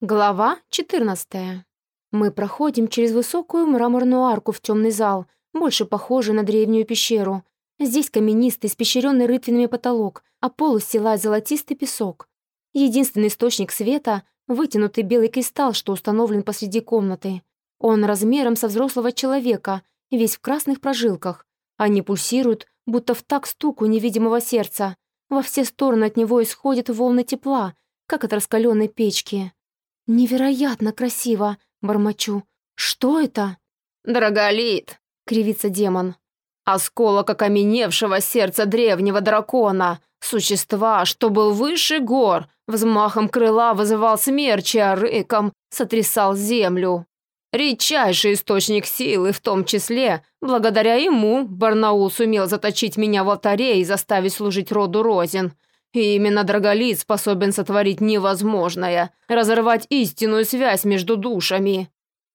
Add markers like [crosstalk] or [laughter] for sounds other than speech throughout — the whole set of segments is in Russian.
Глава 14. Мы проходим через высокую мраморную арку в темный зал, больше похожий на древнюю пещеру. Здесь каменистый, испещренный рытвинами потолок, а пол устилает золотистый песок. Единственный источник света — вытянутый белый кристалл, что установлен посреди комнаты. Он размером со взрослого человека, весь в красных прожилках. Они пульсируют, будто в так стуку невидимого сердца. Во все стороны от него исходят волны тепла, как от раскаленной печки. «Невероятно красиво!» — бормочу. «Что это?» «Драголит!» — кривится демон. «Осколок окаменевшего сердца древнего дракона, существа, что был выше гор, взмахом крыла вызывал смерчи, а рыком сотрясал землю. Редчайший источник силы, в том числе, благодаря ему Барнаул сумел заточить меня в алтаре и заставить служить роду Розин». И именно Драголит способен сотворить невозможное, разорвать истинную связь между душами».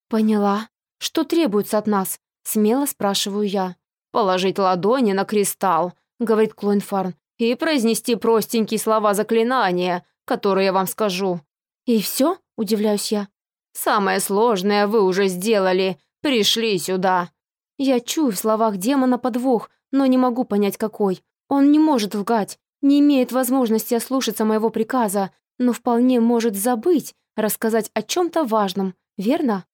«Поняла. Что требуется от нас?» — смело спрашиваю я. «Положить ладони на кристалл», — говорит Клойнфарн, «и произнести простенькие слова заклинания, которые я вам скажу». «И все?» — удивляюсь я. «Самое сложное вы уже сделали. Пришли сюда». Я чую в словах демона подвох, но не могу понять, какой. Он не может лгать не имеет возможности ослушаться моего приказа, но вполне может забыть, рассказать о чем-то важном, верно?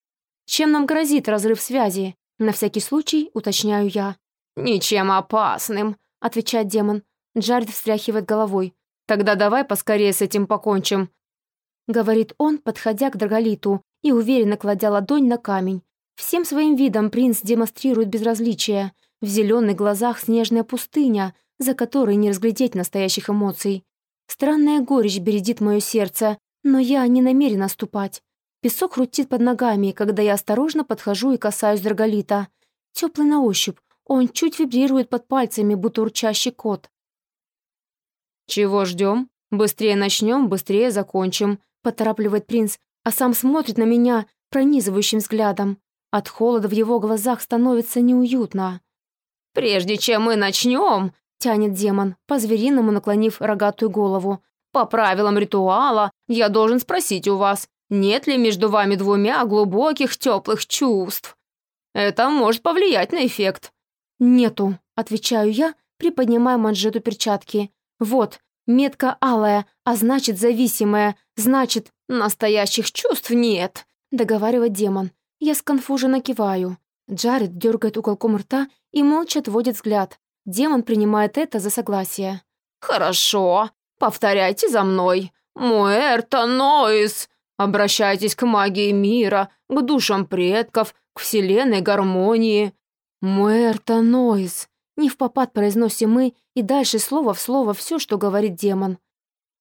Чем нам грозит разрыв связи? На всякий случай уточняю я. «Ничем опасным», — отвечает демон. Джаред встряхивает головой. «Тогда давай поскорее с этим покончим», — говорит он, подходя к Драголиту и уверенно кладя ладонь на камень. Всем своим видом принц демонстрирует безразличие. В зеленых глазах снежная пустыня — за которой не разглядеть настоящих эмоций. Странная горечь бередит мое сердце, но я не намерена ступать. Песок крутит под ногами, когда я осторожно подхожу и касаюсь драголита. Теплый на ощупь, он чуть вибрирует под пальцами, будто урчащий кот. «Чего ждем? Быстрее начнем, быстрее закончим», — поторапливает принц, а сам смотрит на меня пронизывающим взглядом. От холода в его глазах становится неуютно. «Прежде чем мы начнем, тянет демон, по-звериному наклонив рогатую голову. «По правилам ритуала я должен спросить у вас, нет ли между вами двумя глубоких теплых чувств? Это может повлиять на эффект». «Нету», — отвечаю я, приподнимая манжету перчатки. «Вот, метка алая, а значит зависимая, значит настоящих чувств нет», — договаривает демон. Я сконфуженно киваю. Джаред дергает уголком рта и молча отводит взгляд. Демон принимает это за согласие. «Хорошо. Повторяйте за мной. Муэрта Нойс. Обращайтесь к магии мира, к душам предков, к вселенной гармонии». «Муэрта Нойс». Не в попад произносим мы, и дальше слово в слово все, что говорит демон.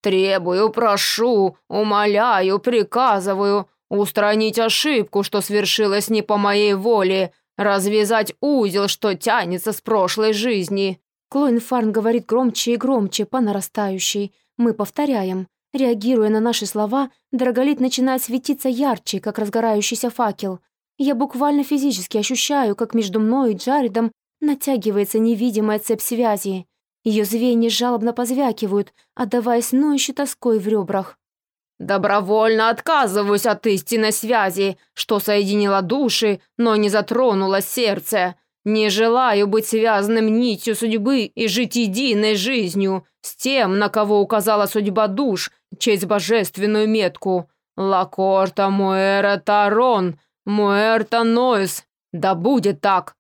«Требую, прошу, умоляю, приказываю, устранить ошибку, что свершилась не по моей воле, развязать узел, что тянется с прошлой жизни». Клоин Фарн говорит громче и громче, по нарастающей. Мы повторяем. Реагируя на наши слова, Драголит начинает светиться ярче, как разгорающийся факел. Я буквально физически ощущаю, как между мной и Джаредом натягивается невидимая цепь связи. Ее звенья жалобно позвякивают, отдаваясь ноющей тоской в ребрах. «Добровольно отказываюсь от истинной связи, что соединила души, но не затронула сердце. Не желаю быть связанным нитью судьбы и жить единой жизнью с тем, на кого указала судьба душ через божественную метку. Лакорта Муэра Тарон, Муэрта Нойс. Да будет так!»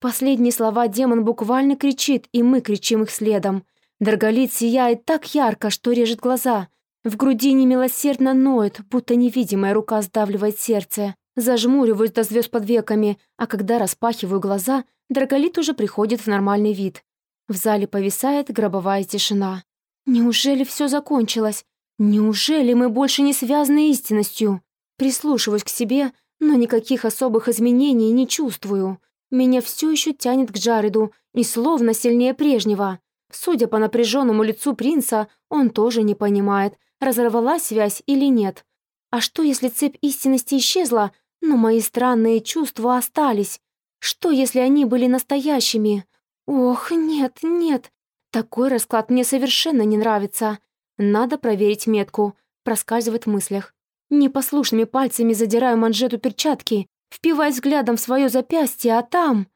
Последние слова демон буквально кричит, и мы кричим их следом. Драголит сияет так ярко, что режет глаза — в груди немилосердно ноет, будто невидимая рука сдавливает сердце. Зажмуриваюсь до звезд под веками, а когда распахиваю глаза, Драголит уже приходит в нормальный вид. В зале повисает гробовая тишина. Неужели все закончилось? Неужели мы больше не связаны истинностью? Прислушиваюсь к себе, но никаких особых изменений не чувствую. Меня все еще тянет к Джареду, и словно сильнее прежнего. Судя по напряженному лицу принца, он тоже не понимает, разорвалась связь или нет. А что, если цепь истинности исчезла, но мои странные чувства остались? Что, если они были настоящими? Ох, нет, нет. Такой расклад мне совершенно не нравится. Надо проверить метку. Проскальзывает в мыслях. Непослушными пальцами задираю манжету перчатки, впиваясь взглядом в свое запястье, а там...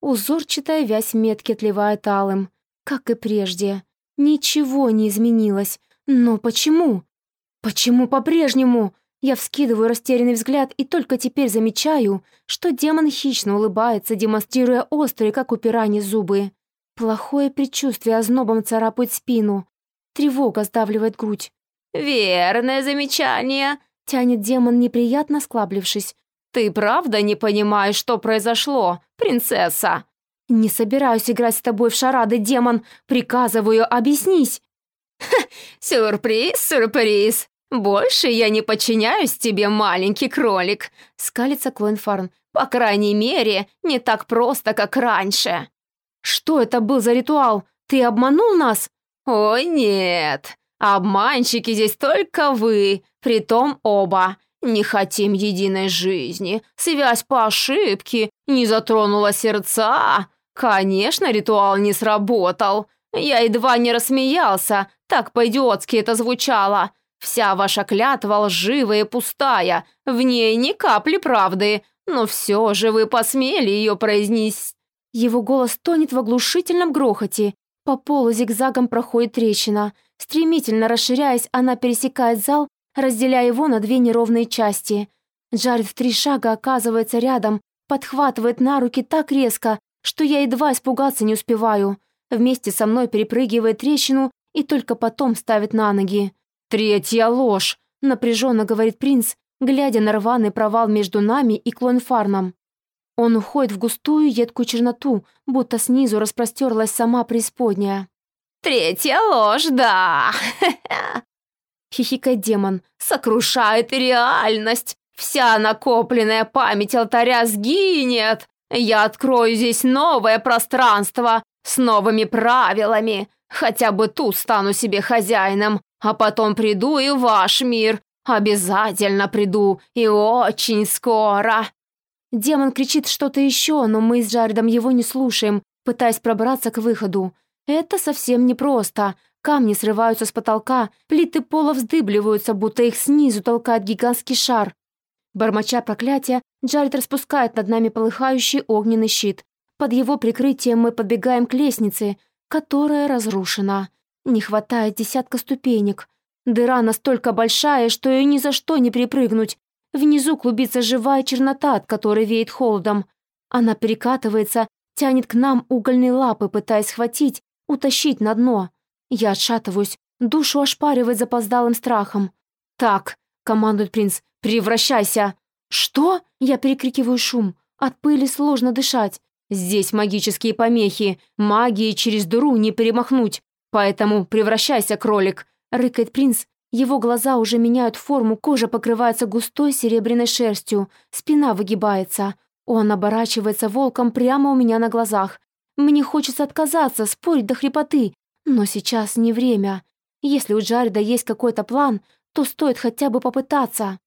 Узорчатая вязь метки отливает алым, как и прежде. Ничего не изменилось. Но почему? Почему по-прежнему? Я вскидываю растерянный взгляд и только теперь замечаю, что демон хищно улыбается, демонстрируя острые, как у пираньи, зубы. Плохое предчувствие ознобом царапает спину. Тревога сдавливает грудь. «Верное замечание», — тянет демон, неприятно склаблившись. «Ты правда не понимаешь, что произошло, принцесса?» «Не собираюсь играть с тобой в шарады, демон. Приказываю, объяснись». «Ха, [laughs] сюрприз, сюрприз. Больше я не подчиняюсь тебе, маленький кролик», — скалится Клоенфарн. «По крайней мере, не так просто, как раньше». «Что это был за ритуал? Ты обманул нас?» «Ой, нет. Обманщики здесь только вы, притом оба. Не хотим единой жизни, связь по ошибке, не затронула сердца. Конечно, ритуал не сработал. Я едва не рассмеялся, так по-идиотски это звучало. Вся ваша клятва лживая и пустая, в ней ни капли правды, но все же вы посмели ее произнести». Его голос тонет в оглушительном грохоте. По полу зигзагом проходит трещина. Стремительно расширяясь, она пересекает зал разделяя его на две неровные части. Джаред в три шага оказывается рядом, подхватывает на руки так резко, что я едва испугаться не успеваю. Вместе со мной перепрыгивает трещину и только потом ставит на ноги. «Третья ложь!» — напряженно говорит принц, глядя на рваный провал между нами и Клонфарном. Он уходит в густую едкую черноту, будто снизу распростерлась сама преисподняя. «Третья ложь, да!» [laughs] хихикает демон. «Сокрушает реальность! Вся накопленная память алтаря сгинет! Я открою здесь новое пространство с новыми правилами. Хотя бы тут стану себе хозяином, а потом приду и в ваш мир. Обязательно приду, и очень скоро!» Демон кричит что-то еще, но мы с Джаредом его не слушаем, пытаясь пробраться к выходу. Это совсем непросто. Камни срываются с потолка, плиты пола вздыбливаются, будто их снизу толкает гигантский шар. Бормоча проклятия, Джаред распускает над нами полыхающий огненный щит. Под его прикрытием мы подбегаем к лестнице, которая разрушена. Не хватает десятка ступенек. Дыра настолько большая, что ее ни за что не перепрыгнуть. Внизу клубится живая чернота, от которой веет холодом. Она перекатывается, тянет к нам угольные лапы, пытаясь схватить, утащить на дно. Я отшатываюсь, душу ошпаривает запоздалым страхом. «Так», — командует принц, — «превращайся!» «Что?» — я перекрикиваю шум. От пыли сложно дышать. Здесь магические помехи, магии через дыру не перемахнуть. Поэтому превращайся, кролик!» — рыкает принц. Его глаза уже меняют форму, кожа покрывается густой серебряной шерстью, спина выгибается. Он оборачивается волком прямо у меня на глазах. Мне хочется отказаться, спорить до хрипоты, но сейчас не время. Если у Джареда есть какой-то план, то стоит хотя бы попытаться.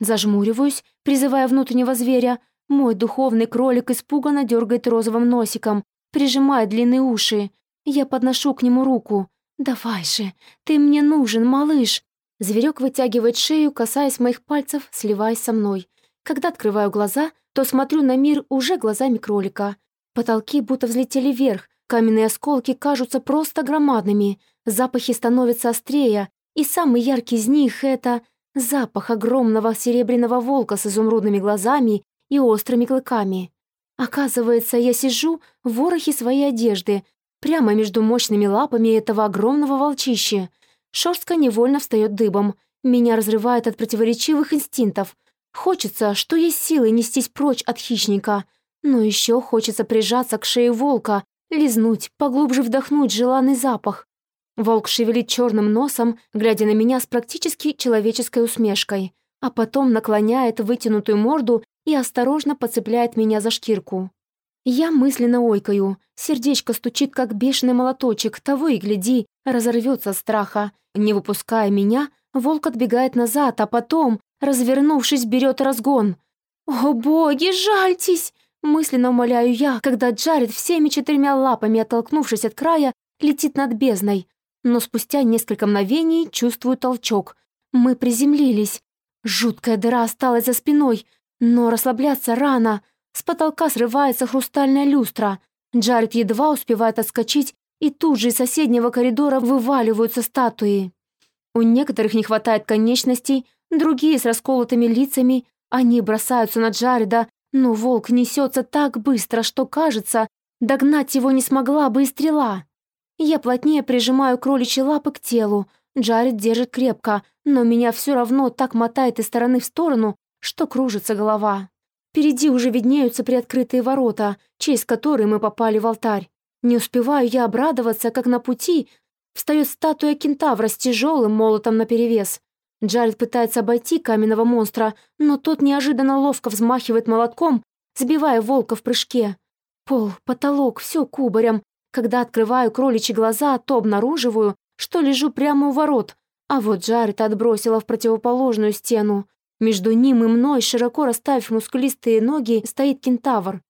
Зажмуриваюсь, призывая внутреннего зверя. Мой духовный кролик испуганно дергает розовым носиком, прижимает длинные уши. Я подношу к нему руку. «Давай же, ты мне нужен, малыш!» Зверек вытягивает шею, касаясь моих пальцев, сливаясь со мной. Когда открываю глаза, то смотрю на мир уже глазами кролика. Потолки будто взлетели вверх, Каменные осколки кажутся просто громадными, запахи становятся острее, и самый яркий из них — это запах огромного серебряного волка с изумрудными глазами и острыми клыками. Оказывается, я сижу в ворохе своей одежды, прямо между мощными лапами этого огромного волчища. Шерстка невольно встает дыбом, меня разрывает от противоречивых инстинктов. Хочется, что есть силы нестись прочь от хищника, но еще хочется прижаться к шее волка, лизнуть, поглубже вдохнуть желанный запах. Волк шевелит черным носом, глядя на меня с практически человеческой усмешкой, а потом наклоняет вытянутую морду и осторожно подцепляет меня за шкирку. Я мысленно ойкаю, сердечко стучит, как бешеный молоточек, того и гляди, разорвется страха. Не выпуская меня, волк отбегает назад, а потом, развернувшись, берет разгон. «О боги, жальтесь!» Мысленно умоляю я, когда Джаред всеми четырьмя лапами, оттолкнувшись от края, летит над бездной. Но спустя несколько мгновений чувствую толчок. Мы приземлились. Жуткая дыра осталась за спиной, но расслабляться рано. С потолка срывается хрустальная люстра. Джаред едва успевает отскочить, и тут же из соседнего коридора вываливаются статуи. У некоторых не хватает конечностей, другие с расколотыми лицами. Они бросаются на Джареда, но волк несется так быстро, что, кажется, догнать его не смогла бы и стрела. Я плотнее прижимаю кроличьи лапы к телу. Джаред держит крепко, но меня все равно так мотает из стороны в сторону, что кружится голова. Впереди уже виднеются приоткрытые ворота, через которые мы попали в алтарь. Не успеваю я обрадоваться, как на пути встает статуя кентавра с тяжелым молотом наперевес. Джаред пытается обойти каменного монстра, но тот неожиданно ловко взмахивает молотком, сбивая волка в прыжке. Пол, потолок, все кубарем. Когда открываю кроличьи глаза, то обнаруживаю, что лежу прямо у ворот, а вот Джаред отбросила в противоположную стену. Между ним и мной, широко расставив мускулистые ноги, стоит кентавр.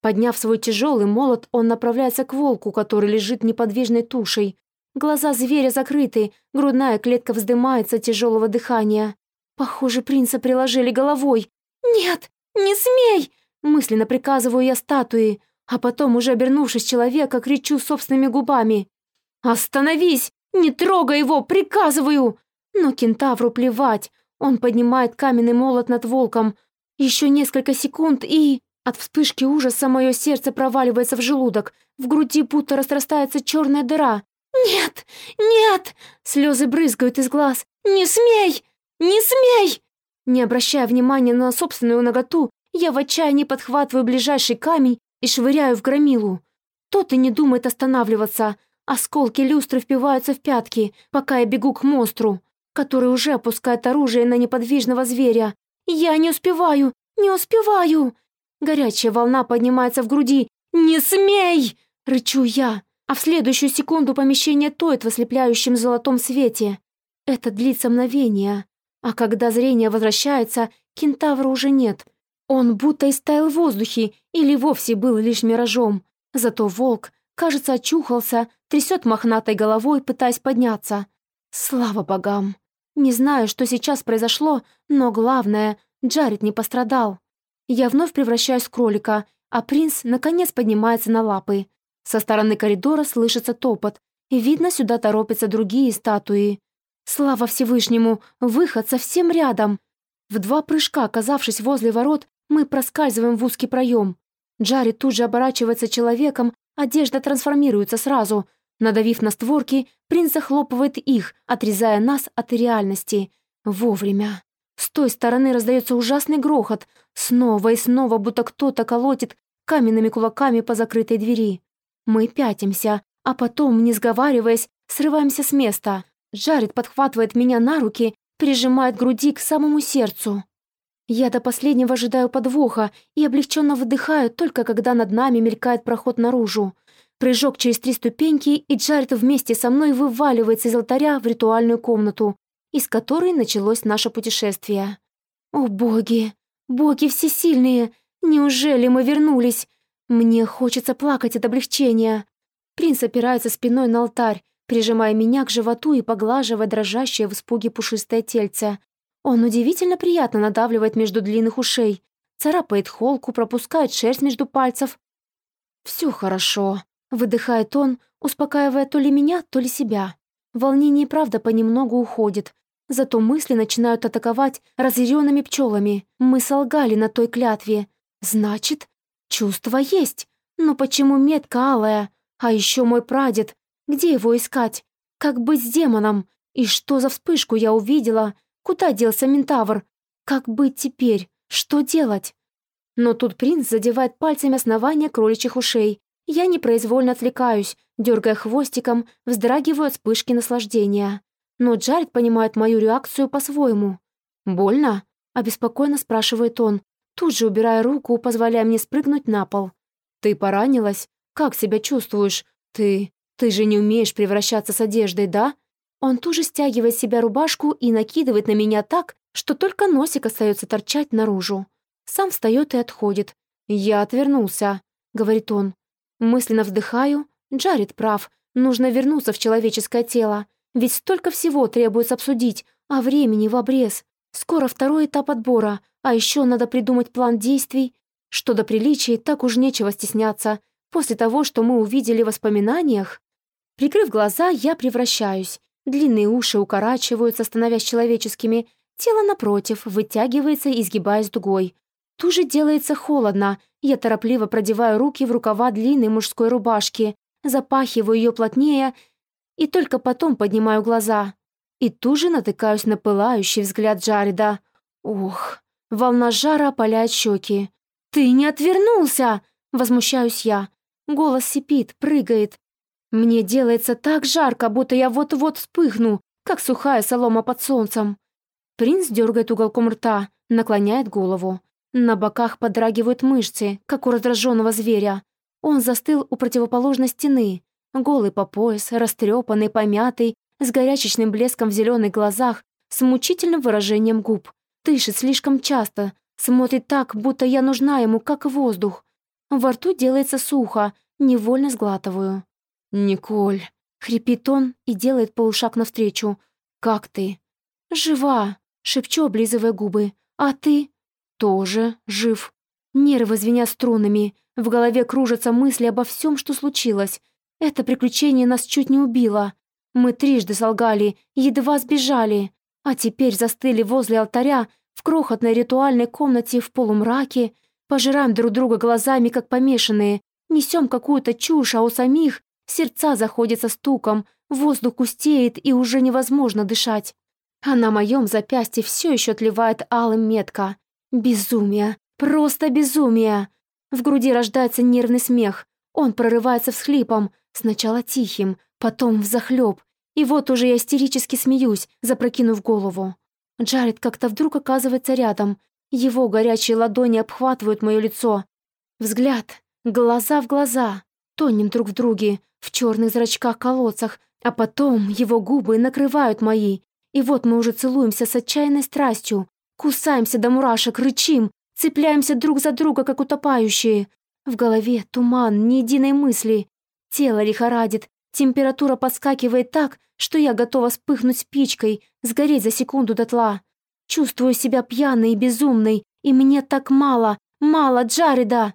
Подняв свой тяжелый молот, он направляется к волку, который лежит неподвижной тушей. Глаза зверя закрыты, грудная клетка вздымается от тяжелого дыхания. Похоже, принца приложили головой. «Нет, не смей!» Мысленно приказываю я статуи, а потом, уже обернувшись человека, кричу собственными губами. «Остановись! Не трогай его! Приказываю!» Но кентавру плевать. Он поднимает каменный молот над волком. Еще несколько секунд и... От вспышки ужаса мое сердце проваливается в желудок. В груди будто расрастается черная дыра. «Нет! Нет!» Слезы брызгают из глаз. «Не смей! Не смей!» Не обращая внимания на собственную наготу, я в отчаянии подхватываю ближайший камень и швыряю в громилу. Тот и не думает останавливаться. Осколки люстры впиваются в пятки, пока я бегу к монстру, который уже опускает оружие на неподвижного зверя. Я не успеваю! Не успеваю! Горячая волна поднимается в груди. «Не смей!» — рычу я а в следующую секунду помещение тоет в ослепляющем золотом свете. Это длится мгновение, а когда зрение возвращается, кентавра уже нет. Он будто истаял в воздухе или вовсе был лишь миражом. Зато волк, кажется, очухался, трясет мохнатой головой, пытаясь подняться. Слава богам! Не знаю, что сейчас произошло, но главное, Джаред не пострадал. Я вновь превращаюсь в кролика, а принц наконец поднимается на лапы. Со стороны коридора слышится топот, и видно, сюда торопятся другие статуи. Слава Всевышнему, выход совсем рядом. В два прыжка, оказавшись возле ворот, мы проскальзываем в узкий проем. Джарри тут же оборачивается человеком, одежда трансформируется сразу. Надавив на створки, принц захлопывает их, отрезая нас от реальности. Вовремя. С той стороны раздается ужасный грохот. Снова и снова, будто кто-то колотит каменными кулаками по закрытой двери. Мы пятимся, а потом, не сговариваясь, срываемся с места. Жарит подхватывает меня на руки, прижимает груди к самому сердцу. Я до последнего ожидаю подвоха и облегченно выдыхаю, только когда над нами мелькает проход наружу. Прыжок через три ступеньки, и Джаред вместе со мной вываливается из алтаря в ритуальную комнату, из которой началось наше путешествие. О боги! Боги всесильные! Неужели мы вернулись? Мне хочется плакать от облегчения. Принц опирается спиной на алтарь, прижимая меня к животу и поглаживая дрожащее в испуге пушистое тельце. Он удивительно приятно надавливает между длинных ушей, царапает холку, пропускает шерсть между пальцев. «Все хорошо», — выдыхает он, успокаивая то ли меня, то ли себя. Волнение правда понемногу уходит, зато мысли начинают атаковать разъяренными пчелами. Мы солгали на той клятве. Значит, Чувство есть, но почему метка алая? А еще мой прадед. Где его искать? Как быть с демоном? И что за вспышку я увидела? Куда делся Ментавр? Как быть теперь? Что делать? Но тут принц задевает пальцами основание кроличьих ушей. Я непроизвольно отвлекаюсь, дергая хвостиком, вздрагиваю от вспышки наслаждения. Но Джаред понимает мою реакцию по-своему. «Больно?» — обеспокоенно спрашивает он, тут же убирая руку, позволяя мне спрыгнуть на пол. «Ты поранилась? Как себя чувствуешь? Ты... ты же не умеешь превращаться с одеждой, да?» Он тут же стягивает с себя рубашку и накидывает на меня так, что только носик остается торчать наружу. Сам встает и отходит. «Я отвернулся», — говорит он. Мысленно вздыхаю. Джаред прав. Нужно вернуться в человеческое тело. Ведь столько всего требуется обсудить, а времени в обрез. Скоро второй этап отбора, а еще надо придумать план действий. Что до приличий, так уж нечего стесняться. После того, что мы увидели в воспоминаниях... Прикрыв глаза, я превращаюсь. Длинные уши укорачиваются, становясь человеческими. Тело, напротив, вытягивается, изгибаясь дугой. Туже делается холодно. Я торопливо продеваю руки в рукава длинной мужской рубашки, запахиваю ее плотнее и только потом поднимаю глаза. И тут же натыкаюсь на пылающий взгляд Джареда. Ох, волна жара опаляет щеки. «Ты не отвернулся!» — возмущаюсь я. Голос сипит, прыгает. Мне делается так жарко, будто я вот-вот вспыхну, как сухая солома под солнцем. Принц дергает уголком рта, наклоняет голову. На боках подрагивают мышцы, как у раздраженного зверя. Он застыл у противоположной стены, голый по пояс, растрепанный, помятый, с горячечным блеском в зеленых глазах, с мучительным выражением губ. Дышит слишком часто, смотрит так, будто я нужна ему, как воздух. Во рту делается сухо, невольно сглатываю. «Николь!» — хрипит он и делает полушаг навстречу. «Как ты?» «Жива!» — шепчу, облизывая губы. «А ты?» «Тоже жив». Нервы звенят струнами, в голове кружатся мысли обо всем, что случилось. Это приключение нас чуть не убило. Мы трижды солгали, едва сбежали, а теперь застыли возле алтаря в крохотной ритуальной комнате в полумраке, пожираем друг друга глазами, как помешанные, несем какую-то чушь, а у самих сердца заходятся стуком, воздух густеет и уже невозможно дышать. А на моем запястье все еще отливает алым метка. Безумие, просто безумие. В груди рождается нервный смех. Он прорывается всхлипом, сначала тихим, потом взахлеб. И вот уже я истерически смеюсь, запрокинув голову. Джаред как-то вдруг оказывается рядом. Его горячие ладони обхватывают мое лицо. Взгляд, глаза в глаза, тонем друг в друге, в черных зрачках-колодцах, а потом его губы накрывают мои. И вот мы уже целуемся с отчаянной страстью, кусаемся до мурашек, рычим, цепляемся друг за друга, как утопающие. В голове туман, ни единой мысли. Тело лихорадит, Температура подскакивает так, что я готова вспыхнуть спичкой, сгореть за секунду дотла. Чувствую себя пьяной и безумной, и мне так мало, мало Джареда.